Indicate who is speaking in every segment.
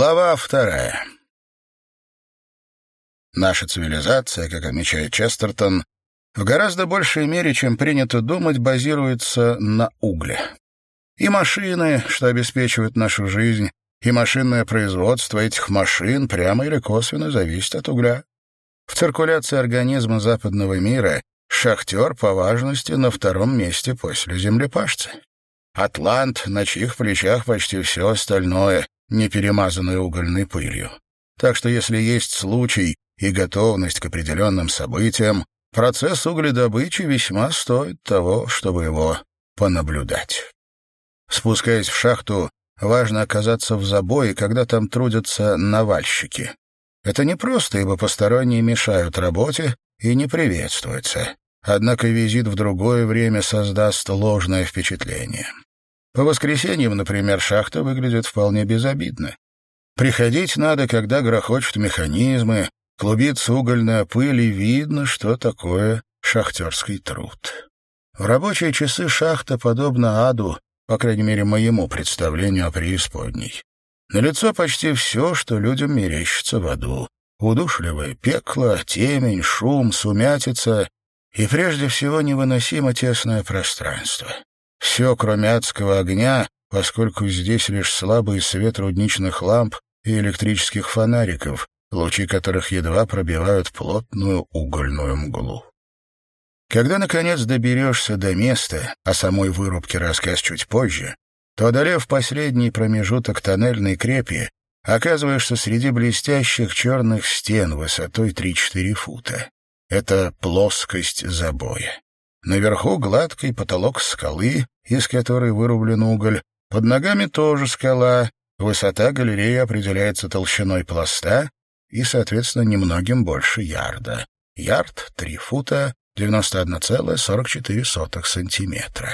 Speaker 1: Глава вторая. Наша цивилизация, как отмечает Честертон, в гораздо большей мере, чем принято думать, базируется на угле. И машины, что обеспечивают нашу жизнь, и машинное производство этих машин прямо или косвенно зависит от угля. В циркуляции организма западного мира шахтер по важности на втором месте после землепашца. Атлант, на чьих плечах почти все остальное, не перемазанное угольной пылью. Так что если есть случай и готовность к определенным событиям, процесс угледобычи весьма стоит того, чтобы его понаблюдать. Спускаясь в шахту, важно оказаться в забое, когда там трудятся навальщики. Это не просто, ибо посторонние мешают работе и не приветствуются. Однако визит в другое время создаст ложное впечатление. По воскресеньям, например, шахта выглядит вполне безобидно. Приходить надо, когда грохочут механизмы, клубится угольная пыль, и видно, что такое шахтерский труд. В рабочие часы шахта подобна аду, по крайней мере, моему представлению о преисподней. Налицо почти все, что людям мерещится в аду. Удушливое пекло, темень, шум, сумятица и, прежде всего, невыносимо тесное пространство. Все, кроме адского огня, поскольку здесь лишь слабый свет рудничных ламп и электрических фонариков, лучи которых едва пробивают плотную угольную мглу. Когда, наконец, доберешься до места, о самой вырубке рассказ чуть позже, то, одолев последний промежуток тоннельной крепи, оказываешься среди блестящих черных стен высотой 3-4 фута. Это плоскость забоя. Наверху гладкий потолок скалы, из которой вырублен уголь. Под ногами тоже скала. Высота галереи определяется толщиной пласта и, соответственно, немногим больше ярда. Ярд — 3 фута, 91,44 сантиметра.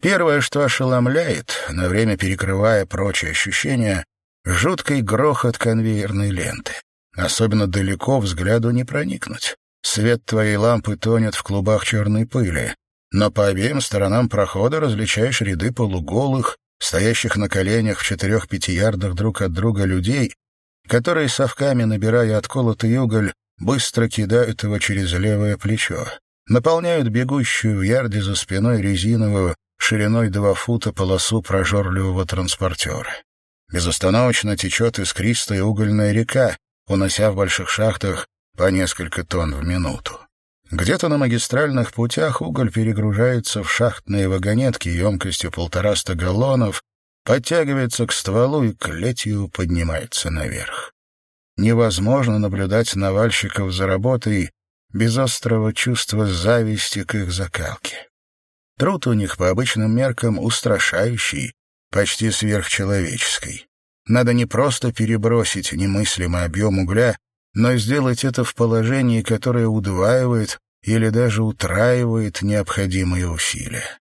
Speaker 1: Первое, что ошеломляет, на время перекрывая прочие ощущения, жуткий грохот конвейерной ленты. Особенно далеко взгляду не проникнуть. Свет твоей лампы тонет в клубах черной пыли, но по обеим сторонам прохода различаешь ряды полуголых, стоящих на коленях в четырех-пяти ярдах друг от друга людей, которые совками, набирая отколотый уголь, быстро кидают его через левое плечо, наполняют бегущую в ярде за спиной резиновую, шириной два фута полосу прожорливого транспортера. Безостановочно течет искристая угольная река, унося в больших шахтах по несколько тонн в минуту. Где-то на магистральных путях уголь перегружается в шахтные вагонетки емкостью полтораста галлонов, подтягивается к стволу и клетью поднимается наверх. Невозможно наблюдать навальщиков за работой без острого чувства зависти к их закалке. Труд у них по обычным меркам устрашающий, почти сверхчеловеческий. Надо не просто перебросить немыслимый объем угля, но сделать это в положении, которое удваивает или даже утраивает необходимые усилия.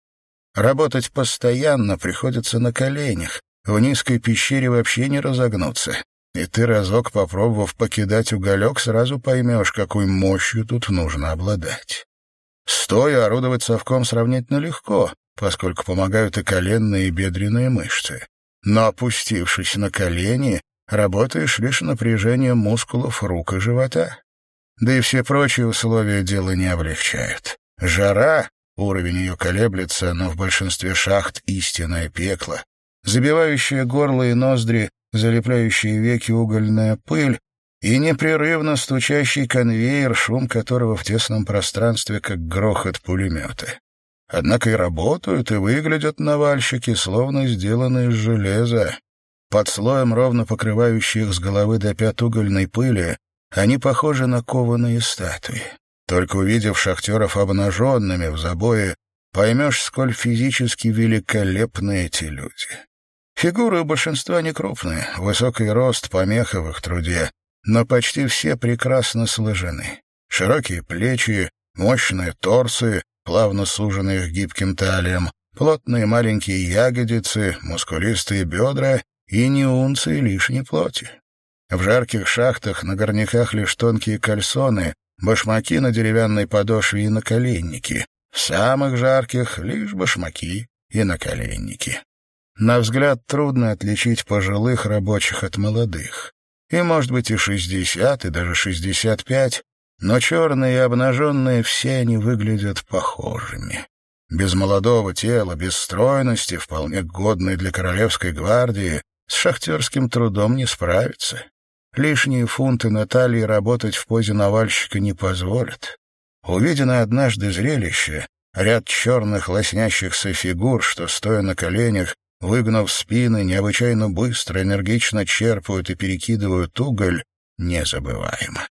Speaker 1: Работать постоянно приходится на коленях, в низкой пещере вообще не разогнуться. И ты, разок попробовав покидать уголек, сразу поймешь, какой мощью тут нужно обладать. Стоя орудовать совком сравнительно легко, поскольку помогают и коленные, и бедренные мышцы. Но опустившись на колени, работаешь лишь напряжением мускулов рук и живота. Да и все прочие условия дела не облегчают. Жара, уровень ее колеблется, но в большинстве шахт истинное пекло. Забивающая горло и ноздри, залепляющие веки угольная пыль и непрерывно стучащий конвейер, шум которого в тесном пространстве, как грохот пулемета. Однако и работают, и выглядят навальщики, словно сделаны из железа. Под слоем, ровно покрывающих с головы до пят угольной пыли, они похожи на кованые статуи. Только увидев шахтеров обнаженными в забое, поймешь, сколь физически великолепны эти люди. Фигуры у большинства не крупные, высокий рост, помеха в их труде, но почти все прекрасно сложены. Широкие плечи, мощные торсы, плавно суженные гибким талиям, плотные маленькие ягодицы, мускулистые бедра и не унции лишней плоти. В жарких шахтах на горняках лишь тонкие кальсоны, башмаки на деревянной подошве и наколенники. В самых жарких лишь башмаки и наколенники. На взгляд трудно отличить пожилых рабочих от молодых. И, может быть, и шестьдесят, и даже шестьдесят пять, но черные и обнаженные все они выглядят похожими. Без молодого тела, без стройности, вполне годной для королевской гвардии, с шахтерским трудом не справиться. Лишние фунты Натальи работать в позе навальщика не позволят. Увиденное однажды зрелище, ряд черных лоснящихся фигур, что, стоя на коленях, выгнув спины, необычайно быстро, энергично черпают и перекидывают уголь, незабываемо.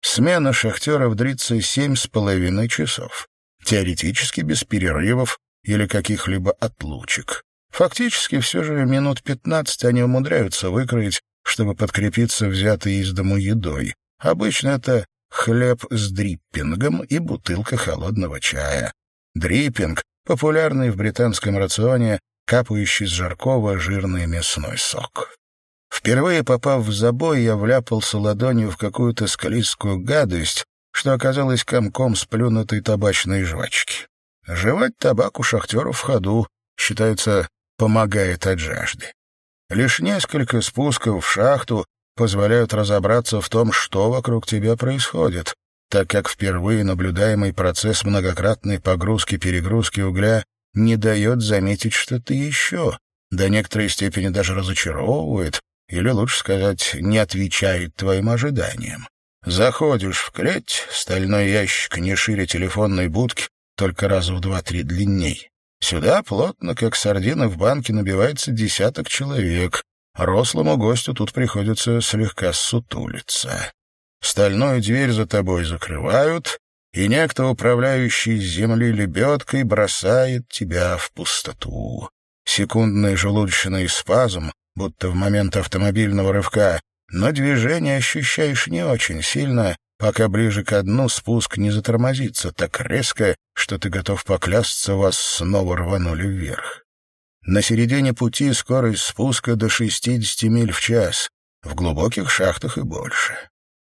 Speaker 1: Смена шахтеров длится семь с половиной часов, теоретически без перерывов или каких-либо отлучек. Фактически все же минут пятнадцать они умудряются выкроить, чтобы подкрепиться взятой из дому едой. Обычно это хлеб с дриппингом и бутылка холодного чая. Дриппинг — популярный в британском рационе, капающий с жаркого жирный мясной сок. Впервые попав в забой, я вляпался ладонью в какую-то скалистскую гадость, что оказалось комком сплюнутой табачной жвачки. Жевать табак у шахтеров в ходу, считается, помогает от жажды. Лишь несколько спусков в шахту позволяют разобраться в том, что вокруг тебя происходит, так как впервые наблюдаемый процесс многократной погрузки-перегрузки угля не дает заметить что-то еще, до некоторой степени даже разочаровывает, или, лучше сказать, не отвечает твоим ожиданиям. Заходишь в клеть, стальной ящик не шире телефонной будки, только раза в два-три длинней. Сюда плотно, как сардина в банке, набивается десяток человек. Рослому гостю тут приходится слегка сутулиться. Стальную дверь за тобой закрывают, и некто, управляющий с земли лебедкой, бросает тебя в пустоту. Секундный желудочный спазм, будто в момент автомобильного рывка, но движение ощущаешь не очень сильно, пока ближе к дну спуск не затормозится так резко, что ты готов поклясться, вас снова рванули вверх. На середине пути скорость спуска до 60 миль в час, в глубоких шахтах и больше.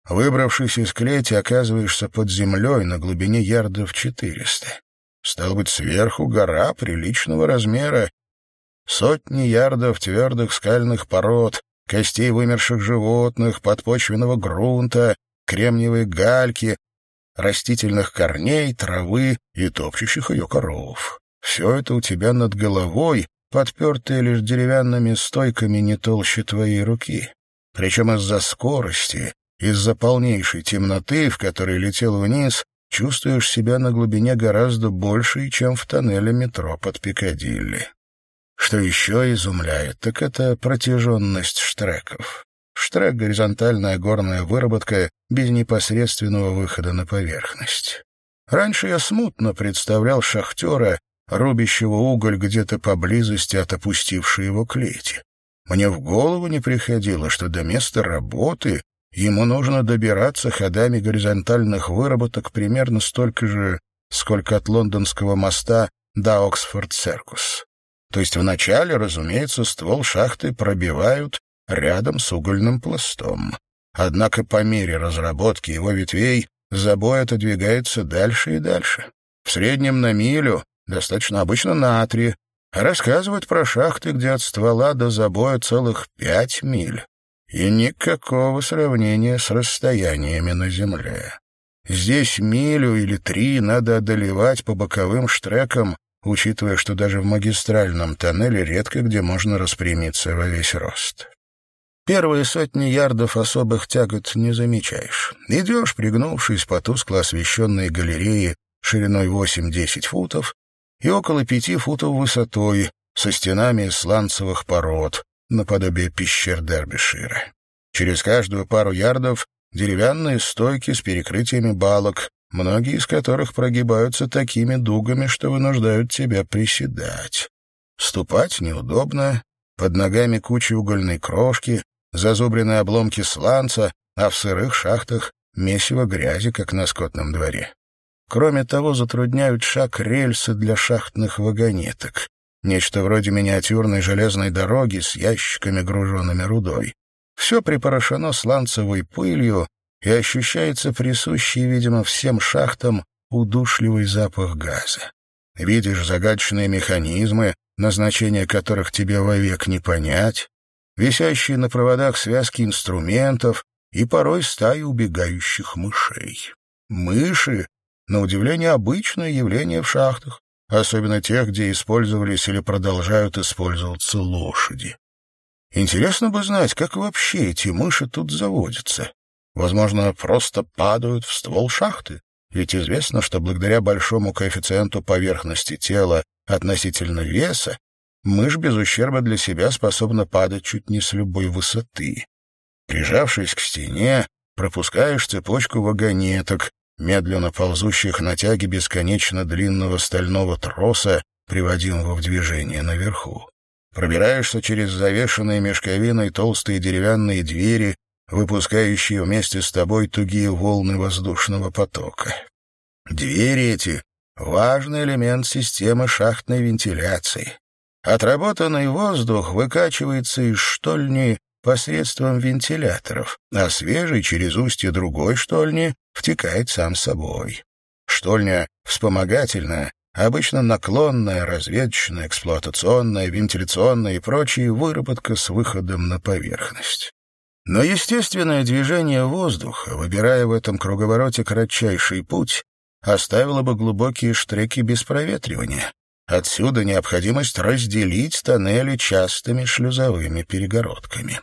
Speaker 1: Выбравшись из клети, оказываешься под землей на глубине ярдов 400. Стал быть, сверху гора приличного размера, Сотни ярдов твердых скальных пород, костей вымерших животных, подпочвенного грунта, кремниевой гальки, растительных корней, травы и топчущих ее коров. Все это у тебя над головой, подпертое лишь деревянными стойками не толще твоей руки. Причем из-за скорости, из-за полнейшей темноты, в которой летел вниз, чувствуешь себя на глубине гораздо больше, чем в тоннеле метро под Пикадилли. Что еще изумляет, так это протяженность штреков. Штрек — горизонтальная горная выработка без непосредственного выхода на поверхность. Раньше я смутно представлял шахтера, рубящего уголь где-то поблизости от опустившей его клети. Мне в голову не приходило, что до места работы ему нужно добираться ходами горизонтальных выработок примерно столько же, сколько от лондонского моста до Оксфорд-Серкус. То есть вначале, разумеется, ствол шахты пробивают рядом с угольным пластом. Однако по мере разработки его ветвей забой отодвигается дальше и дальше. В среднем на милю, достаточно обычно на три. Рассказывают про шахты, где от ствола до забоя целых пять миль. И никакого сравнения с расстояниями на земле. Здесь милю или три надо одолевать по боковым штрекам учитывая, что даже в магистральном тоннеле редко где можно распрямиться во весь рост. Первые сотни ярдов особых тягот не замечаешь. Идешь, пригнувшись по тускло освещенной галерее шириной 8-10 футов и около пяти футов высотой, со стенами сланцевых пород, наподобие пещер Дербишира. Через каждую пару ярдов деревянные стойки с перекрытиями балок, многие из которых прогибаются такими дугами, что вынуждают тебя приседать. Ступать неудобно, под ногами куча угольной крошки, зазубренные обломки сланца, а в сырых шахтах месиво грязи, как на скотном дворе. Кроме того, затрудняют шаг рельсы для шахтных вагонеток, нечто вроде миниатюрной железной дороги с ящиками, груженными рудой. Все припорошено сланцевой пылью, и ощущается присущий, видимо, всем шахтам удушливый запах газа. Видишь загадочные механизмы, назначение которых тебе вовек не понять, висящие на проводах связки инструментов и порой стаи убегающих мышей. Мыши, на удивление, обычное явление в шахтах, особенно тех, где использовались или продолжают использоваться лошади. Интересно бы знать, как вообще эти мыши тут заводятся. Возможно, просто падают в ствол шахты. Ведь известно, что благодаря большому коэффициенту поверхности тела относительно веса, мышь без ущерба для себя способна падать чуть не с любой высоты. Прижавшись к стене, пропускаешь цепочку вагонеток, медленно ползущих на тяге бесконечно длинного стального троса, приводимого в движение наверху. Пробираешься через завешенные мешковиной толстые деревянные двери, выпускающие вместе с тобой тугие волны воздушного потока. Двери эти — важный элемент системы шахтной вентиляции. Отработанный воздух выкачивается из штольни посредством вентиляторов, а свежий через устье другой штольни втекает сам собой. Штольня вспомогательная, обычно наклонная, разведочная, эксплуатационная, вентиляционная и прочие выработка с выходом на поверхность. Но естественное движение воздуха, выбирая в этом круговороте кратчайший путь, оставило бы глубокие штреки без проветривания. Отсюда необходимость разделить тоннели частыми шлюзовыми перегородками.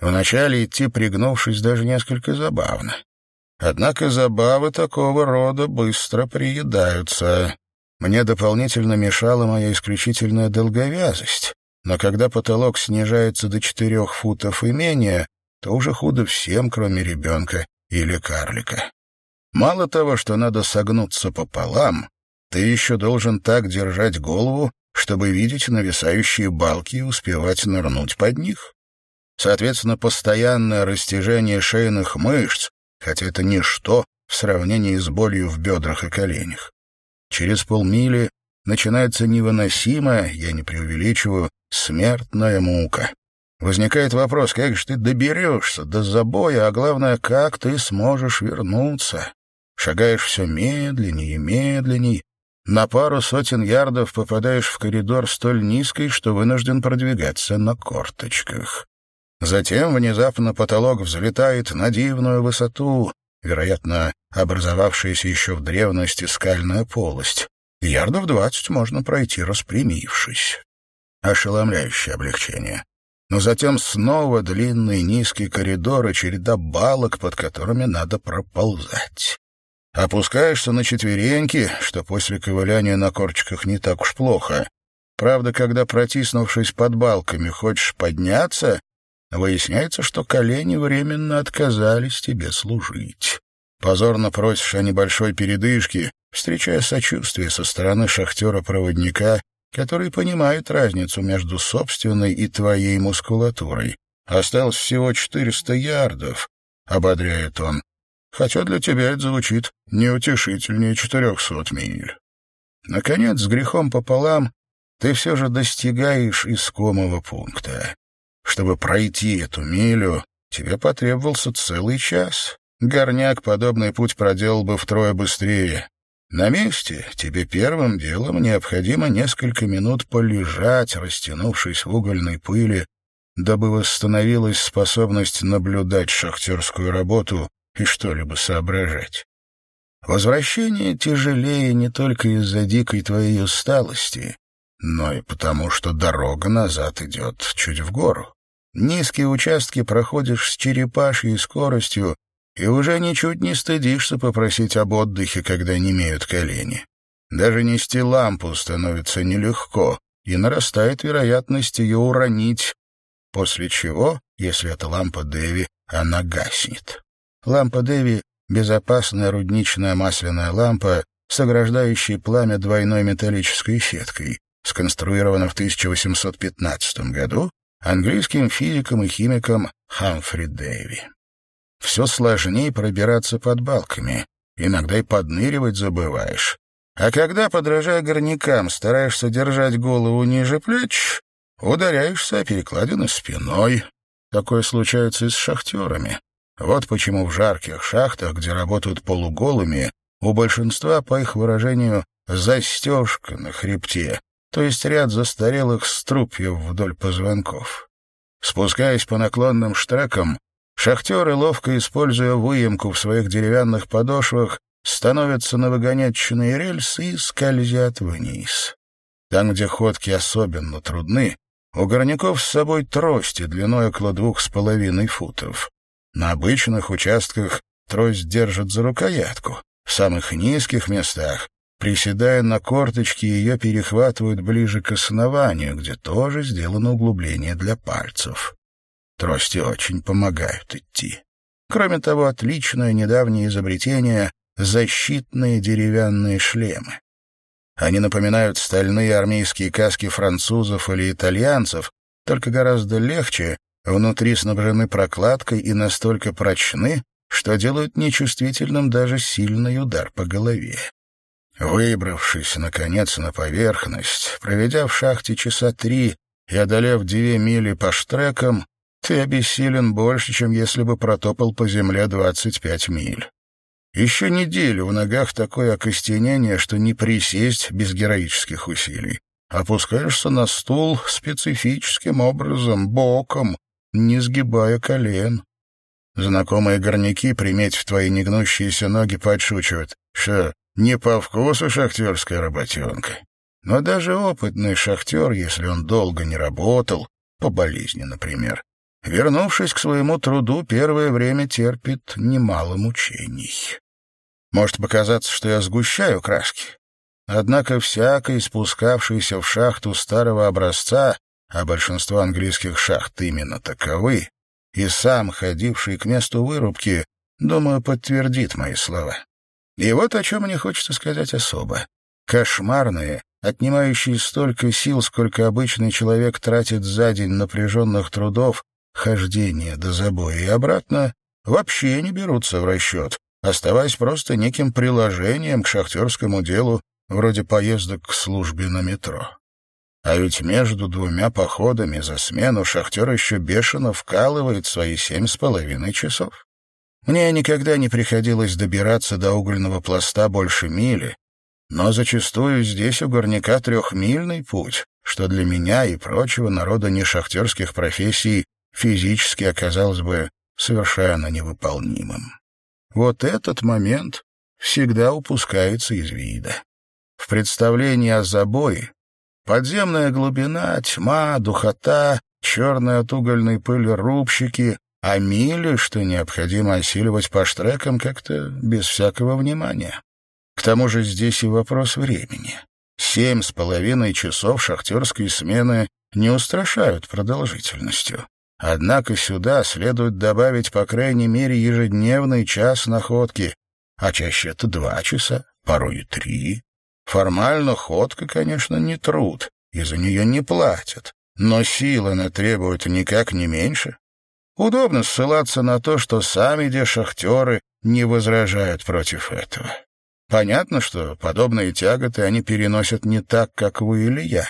Speaker 1: Вначале идти пригнувшись даже несколько забавно. Однако забавы такого рода быстро приедаются. Мне дополнительно мешала моя исключительная долговязость, но когда потолок снижается до четырех футов и менее, то уже худо всем, кроме ребенка или карлика. Мало того, что надо согнуться пополам, ты еще должен так держать голову, чтобы видеть нависающие балки и успевать нырнуть под них. Соответственно, постоянное растяжение шейных мышц, хотя это ничто в сравнении с болью в бедрах и коленях. Через полмили начинается невыносимая, я не преувеличиваю, смертная мука. Возникает вопрос, как же ты доберешься до забоя, а главное, как ты сможешь вернуться? Шагаешь все медленнее и медленнее. На пару сотен ярдов попадаешь в коридор столь низкий, что вынужден продвигаться на корточках. Затем внезапно потолок взлетает на дивную высоту, вероятно, образовавшаяся еще в древности скальная полость. Ярдов двадцать можно пройти, распрямившись. Ошеломляющее облегчение. Но затем снова длинный низкий коридор и череда балок, под которыми надо проползать. Опускаешься на четвереньки, что после ковыляния на корчиках не так уж плохо. Правда, когда, протиснувшись под балками, хочешь подняться, Выясняется, что колени временно отказались тебе служить. Позорно просишь о небольшой передышке, встречая сочувствие со стороны шахтера-проводника, который понимает разницу между собственной и твоей мускулатурой. Осталось всего 400 ярдов, — ободряет он. Хотя для тебя это звучит неутешительнее 400 миль. Наконец, с грехом пополам, ты все же достигаешь искомого пункта. Чтобы пройти эту милю, тебе потребовался целый час. Горняк подобный путь проделал бы втрое быстрее. На месте тебе первым делом необходимо несколько минут полежать, растянувшись в угольной пыли, дабы восстановилась способность наблюдать шахтерскую работу и что-либо соображать. Возвращение тяжелее не только из-за дикой твоей усталости, но и потому, что дорога назад идет чуть в гору. Низкие участки проходишь с черепашьей скоростью и уже ничуть не стыдишься попросить об отдыхе, когда не имеют колени. Даже нести лампу становится нелегко, и нарастает вероятность ее уронить, после чего, если это лампа Дэви, она гаснет. Лампа Дэви — безопасная рудничная масляная лампа, сограждающая пламя двойной металлической сеткой, сконструирована в 1815 году английским физиком и химиком Хамфри Дэви. Все сложнее пробираться под балками, иногда и подныривать забываешь. А когда, подражая горнякам, стараешься держать голову ниже плеч, ударяешься о перекладины спиной. Такое случается и с шахтерами. Вот почему в жарких шахтах, где работают полуголыми, у большинства, по их выражению, застежка на хребте, то есть ряд застарелых струпьев вдоль позвонков. Спускаясь по наклонным штрекам, шахтеры, ловко используя выемку в своих деревянных подошвах, становятся на выгонятчные рельсы и скользят вниз. Там, где ходки особенно трудны, у горняков с собой трости длиной около двух с половиной футов. На обычных участках трость держит за рукоятку. В самых низких местах, приседая на корточки, ее перехватывают ближе к основанию, где тоже сделано углубление для пальцев. Трости очень помогают идти. Кроме того, отличное недавнее изобретение — защитные деревянные шлемы. Они напоминают стальные армейские каски французов или итальянцев, только гораздо легче, внутри снабжены прокладкой и настолько прочны, что делают нечувствительным даже сильный удар по голове. Выбравшись, наконец, на поверхность, проведя в шахте часа три и одолев две мили по штрекам, ты обессилен больше, чем если бы протопал по земле двадцать пять миль. Еще неделю в ногах такое окостенение, что не присесть без героических усилий. Опускаешься на стул специфическим образом, боком, не сгибая колен. Знакомые горняки, приметив твои негнущиеся ноги, подшучивают. Что, не по вкусу шахтерская работенка? Но даже опытный шахтер, если он долго не работал, по болезни, например, вернувшись к своему труду, первое время терпит немало мучений. Может показаться, что я сгущаю краски. Однако всякий, спускавшийся в шахту старого образца, а большинство английских шахт именно таковы, и сам ходивший к месту вырубки, думаю, подтвердит мои слова. И вот о чем мне хочется сказать особо. Кошмарные, отнимающие столько сил, сколько обычный человек тратит за день напряженных трудов, хождение до забоя и обратно, вообще не берутся в расчет, оставаясь просто неким приложением к шахтерскому делу, вроде поездок к службе на метро. А ведь между двумя походами за смену шахтер еще бешено вкалывает свои семь с половиной часов. Мне никогда не приходилось добираться до угольного пласта больше мили, но зачастую здесь у горняка трехмильный путь, что для меня и прочего народа нешахтерских профессий физически оказалось бы совершенно невыполнимым. Вот этот момент всегда упускается из вида. В представлении о забое подземная глубина, тьма, духота, черные от угольной пыли рубщики, а мили, что необходимо осиливать по штрекам, как-то без всякого внимания. К тому же здесь и вопрос времени. Семь с половиной часов шахтерской смены не устрашают продолжительностью. Однако сюда следует добавить по крайней мере ежедневный час находки, а чаще это два часа, порой и три. Формально ходка, конечно, не труд, и за нее не платят, но силы она требует никак не меньше. Удобно ссылаться на то, что сами де шахтеры не возражают против этого. Понятно, что подобные тяготы они переносят не так, как вы или я.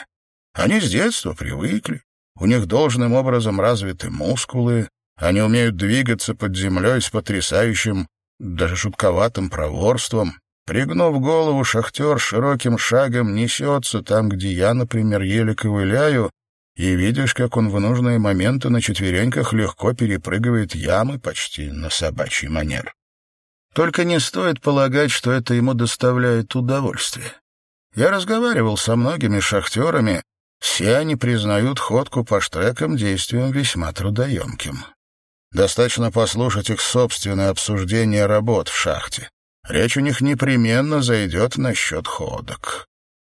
Speaker 1: Они с детства привыкли, у них должным образом развиты мускулы, они умеют двигаться под землей с потрясающим, даже шутковатым проворством. Пригнув голову, шахтер широким шагом несется там, где я, например, еле ковыляю, и видишь, как он в нужные моменты на четвереньках легко перепрыгивает ямы почти на собачий манер. Только не стоит полагать, что это ему доставляет удовольствие. Я разговаривал со многими шахтерами, все они признают ходку по штрекам действием весьма трудоемким. Достаточно послушать их собственное обсуждение работ в шахте. Речь у них непременно зайдет насчет ходок.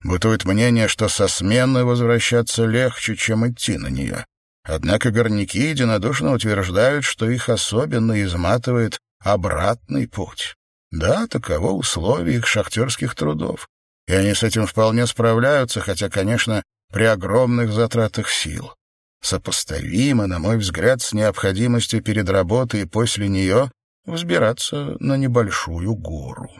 Speaker 1: Бытует мнение, что со смены возвращаться легче, чем идти на нее. Однако горняки единодушно утверждают, что их особенно изматывает обратный путь. Да, таково условие их шахтерских трудов. И они с этим вполне справляются, хотя, конечно, при огромных затратах сил. Сопоставимо, на мой взгляд, с необходимостью перед работой и после нее взбираться на небольшую гору.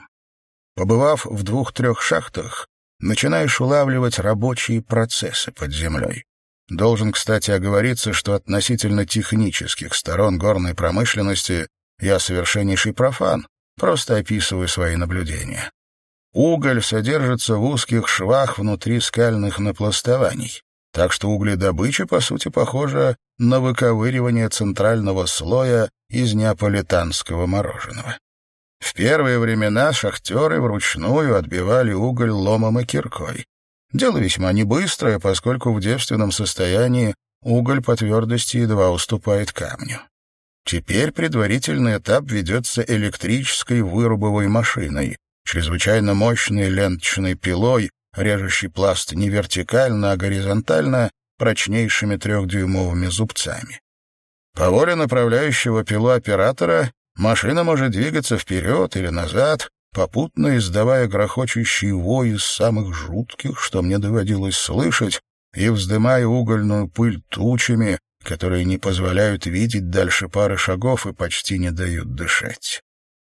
Speaker 1: Побывав в двух-трех шахтах, начинаешь улавливать рабочие процессы под землей. Должен, кстати, оговориться, что относительно технических сторон горной промышленности я совершеннейший профан, просто описываю свои наблюдения. Уголь содержится в узких швах внутри скальных напластований, так что угледобыча, по сути, похожа на выковыривание центрального слоя из неаполитанского мороженого. В первые времена шахтеры вручную отбивали уголь ломом и киркой. Дело весьма небыстрое, поскольку в девственном состоянии уголь по твердости едва уступает камню. Теперь предварительный этап ведется электрической вырубовой машиной, чрезвычайно мощной ленточной пилой, режущей пласт не вертикально, а горизонтально, прочнейшими трехдюймовыми зубцами. По воле направляющего пилу оператора машина может двигаться вперед или назад, попутно издавая грохочущий вой из самых жутких, что мне доводилось слышать, и вздымая угольную пыль тучами, которые не позволяют видеть дальше пары шагов и почти не дают дышать.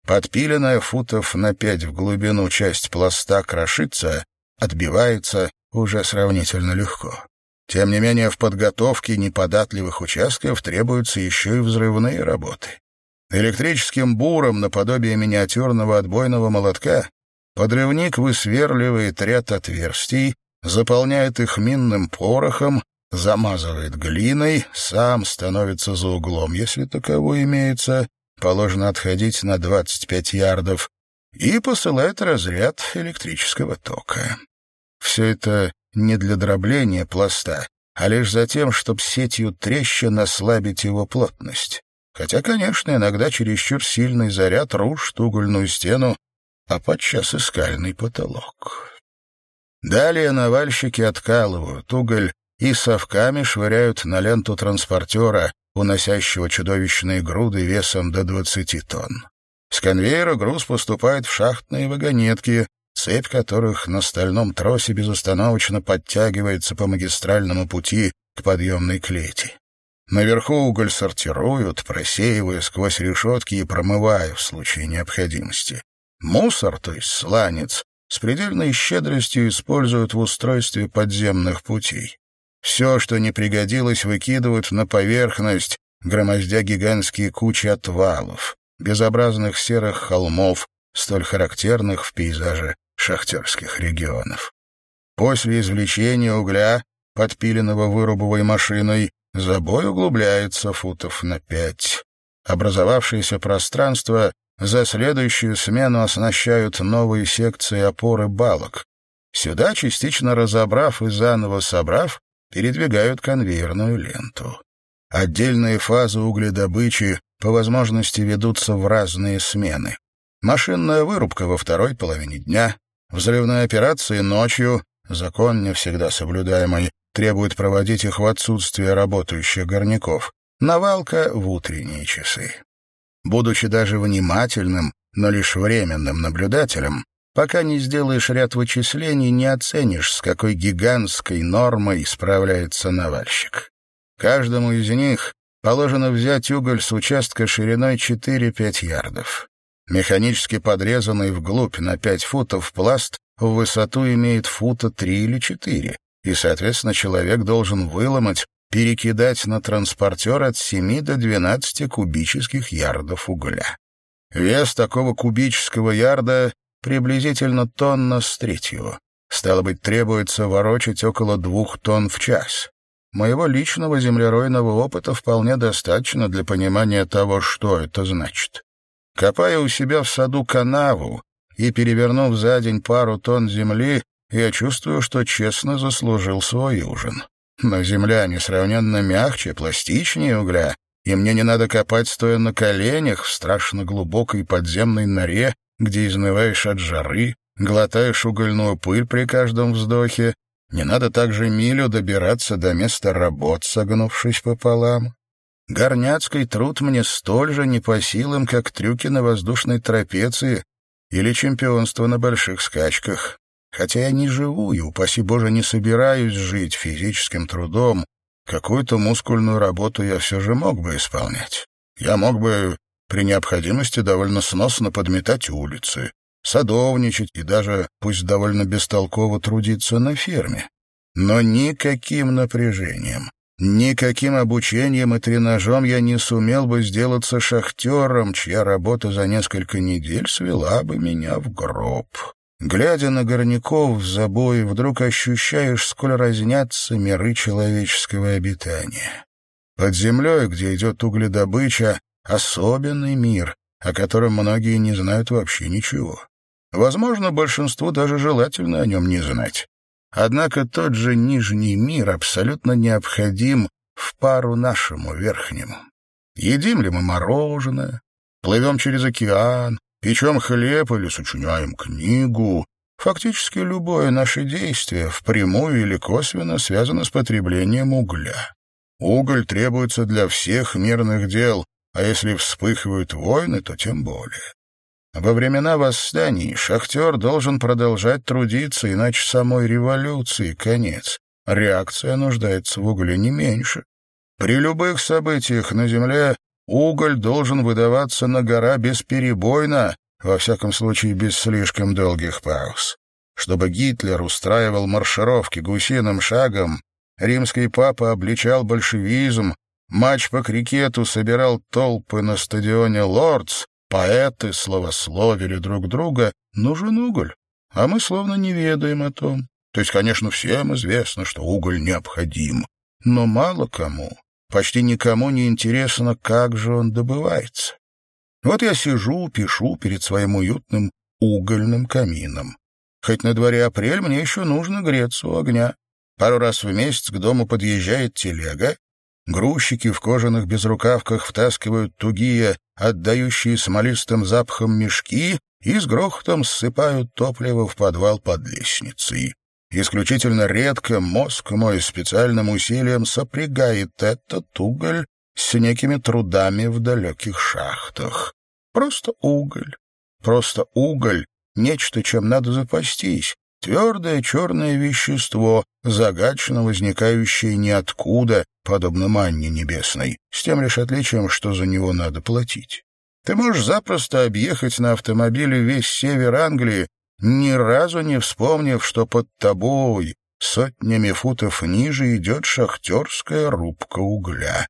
Speaker 1: Подпиленная футов на пять в глубину часть пласта крошится, отбивается уже сравнительно легко. Тем не менее, в подготовке неподатливых участков требуются еще и взрывные работы. Электрическим буром, наподобие миниатюрного отбойного молотка, подрывник высверливает ряд отверстий, заполняет их минным порохом, замазывает глиной, сам становится за углом, если таковой имеется, положено отходить на 25 ярдов, и посылает разряд электрического тока. Все это не для дробления пласта, а лишь за тем, чтобы сетью трещин ослабить его плотность. Хотя, конечно, иногда чересчур сильный заряд рушит угольную стену, а подчас и скальный потолок. Далее навальщики откалывают уголь и совками швыряют на ленту транспортера, уносящего чудовищные груды весом до 20 тонн. С конвейера груз поступает в шахтные вагонетки, цепь которых на стальном тросе безостановочно подтягивается по магистральному пути к подъемной клети. Наверху уголь сортируют, просеивая сквозь решетки и промывая в случае необходимости. Мусор, то есть сланец, с предельной щедростью используют в устройстве подземных путей. Все, что не пригодилось, выкидывают на поверхность, громоздя гигантские кучи отвалов, безобразных серых холмов, столь характерных в пейзаже шахтерских регионов. После извлечения угля, подпиленного вырубовой машиной, забой углубляется футов на пять. Образовавшееся пространство за следующую смену оснащают новые секции опоры балок. Сюда, частично разобрав и заново собрав, передвигают конвейерную ленту. Отдельные фазы угледобычи по возможности ведутся в разные смены. Машинная вырубка во второй половине дня, взрывные операции ночью, закон не всегда соблюдаемый, требует проводить их в отсутствие работающих горняков, навалка в утренние часы. Будучи даже внимательным, но лишь временным наблюдателем, Пока не сделаешь ряд вычислений, не оценишь, с какой гигантской нормой справляется навальщик. Каждому из них положено взять уголь с участка шириной 4-5 ярдов. Механически подрезанный вглубь на 5 футов пласт в высоту имеет фута 3 или 4, и, соответственно, человек должен выломать, перекидать на транспортер от 7 до 12 кубических ярдов угля. Вес такого кубического ярда приблизительно тонна с третью. Стало быть, требуется ворочать около двух тонн в час. Моего личного землеройного опыта вполне достаточно для понимания того, что это значит. Копая у себя в саду канаву и перевернув за день пару тонн земли, я чувствую, что честно заслужил свой ужин. Но земля несравненно мягче, пластичнее угля, и мне не надо копать, стоя на коленях в страшно глубокой подземной норе, где изнываешь от жары, глотаешь угольную пыль при каждом вздохе. Не надо также милю добираться до места работ, согнувшись пополам. Горняцкий труд мне столь же не по силам, как трюки на воздушной трапеции или чемпионство на больших скачках. Хотя я не живу и, упаси Боже, не собираюсь жить физическим трудом, какую-то мускульную работу я все же мог бы исполнять. Я мог бы при необходимости довольно сносно подметать улицы, садовничать и даже, пусть довольно бестолково, трудиться на ферме. Но никаким напряжением, никаким обучением и тренажом я не сумел бы сделаться шахтером, чья работа за несколько недель свела бы меня в гроб. Глядя на горняков в забое, вдруг ощущаешь, сколь разнятся миры человеческого обитания. Под землей, где идет угледобыча, особенный мир, о котором многие не знают вообще ничего. Возможно, большинству даже желательно о нем не знать. Однако тот же нижний мир абсолютно необходим в пару нашему верхнему. Едим ли мы мороженое, плывем через океан, печем хлеб или сочиняем книгу. Фактически любое наше действие впрямую или косвенно связано с потреблением угля. Уголь требуется для всех мирных дел, а если вспыхивают войны, то тем более. Во времена восстаний шахтер должен продолжать трудиться, иначе самой революции конец. Реакция нуждается в угле не меньше. При любых событиях на Земле уголь должен выдаваться на гора бесперебойно, во всяком случае без слишком долгих пауз. Чтобы Гитлер устраивал маршировки гусиным шагом, римский папа обличал большевизм, матч по крикету собирал толпы на стадионе «Лордс», поэты словословили друг друга, нужен уголь, а мы словно не ведаем о том. То есть, конечно, всем известно, что уголь необходим, но мало кому, почти никому не интересно, как же он добывается. Вот я сижу, пишу перед своим уютным угольным камином. Хоть на дворе апрель, мне еще нужно греться у огня. Пару раз в месяц к дому подъезжает телега, грузчики в кожаных безрукавках втаскивают тугие, отдающие смолистым запахом мешки и с грохотом ссыпают топливо в подвал под лестницей. Исключительно редко мозг мой специальным усилием сопрягает этот уголь с некими трудами в далеких шахтах. Просто уголь. Просто уголь — нечто, чем надо запастись. Твердое черное вещество, загадочно возникающее ниоткуда, подобно манне небесной, с тем лишь отличием, что за него надо платить. Ты можешь запросто объехать на автомобиле весь север Англии ни разу не вспомнив, что под тобой, сотнями футов ниже, идет шахтерская рубка угля.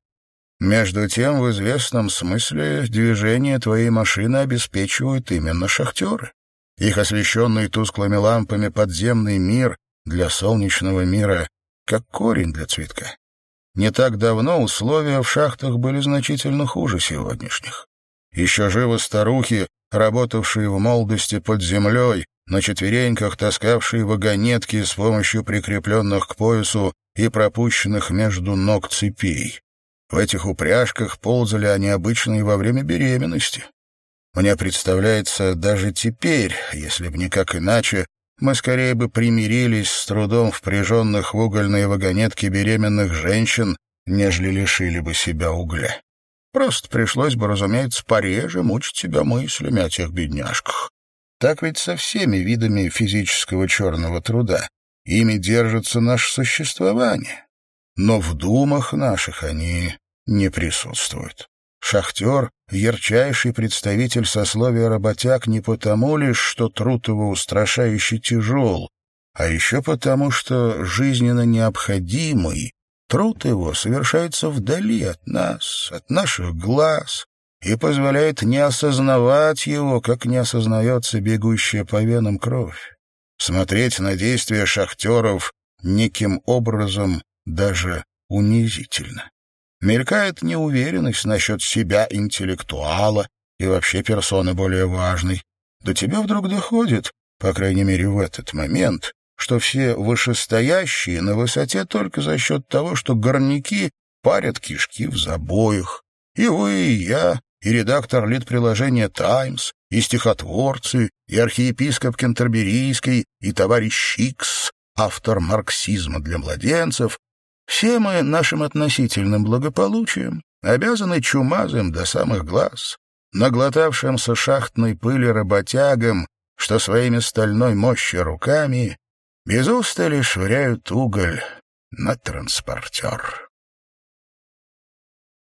Speaker 1: Между тем, в известном смысле, движение твоей машины обеспечивают именно шахтеры. Их освещенный тусклыми лампами подземный мир для солнечного мира, как корень для цветка. Не так давно условия в шахтах были значительно хуже сегодняшних. Еще живы старухи, работавшие в молодости под землей, на четвереньках таскавшие вагонетки с помощью прикрепленных к поясу и пропущенных между ног цепей. В этих упряжках ползали они обычно и во время беременности. Мне представляется, даже теперь, если бы никак иначе, мы скорее бы примирились с трудом впряженных в угольные вагонетки беременных женщин, нежели лишили бы себя угля. Просто пришлось бы, разумеется, пореже мучить себя мыслями о тех бедняжках. Так ведь со всеми видами физического черного труда. Ими держится наше существование. Но в думах наших они не присутствуют. Шахтер — ярчайший представитель сословия работяг не потому лишь, что труд его устрашающе тяжел, а еще потому, что жизненно необходимый труд его совершается вдали от нас, от наших глаз, и позволяет не осознавать его, как не осознается бегущая по венам кровь. Смотреть на действия шахтеров неким образом даже унизительно. Мелькает неуверенность насчет себя интеллектуала и вообще персоны более важной. До тебя вдруг доходит, по крайней мере в этот момент, что все вышестоящие на высоте только за счет того, что горняки парят кишки в забоях. И вы, и я, и редактор лид-приложения «Таймс», и стихотворцы, и архиепископ Кентерберийский, и товарищ Икс, автор марксизма для младенцев, все мы нашим относительным благополучием обязаны чумазым до самых глаз, наглотавшимся шахтной пыли работягам, что своими стальной мощи руками без устали швыряют уголь на транспортер.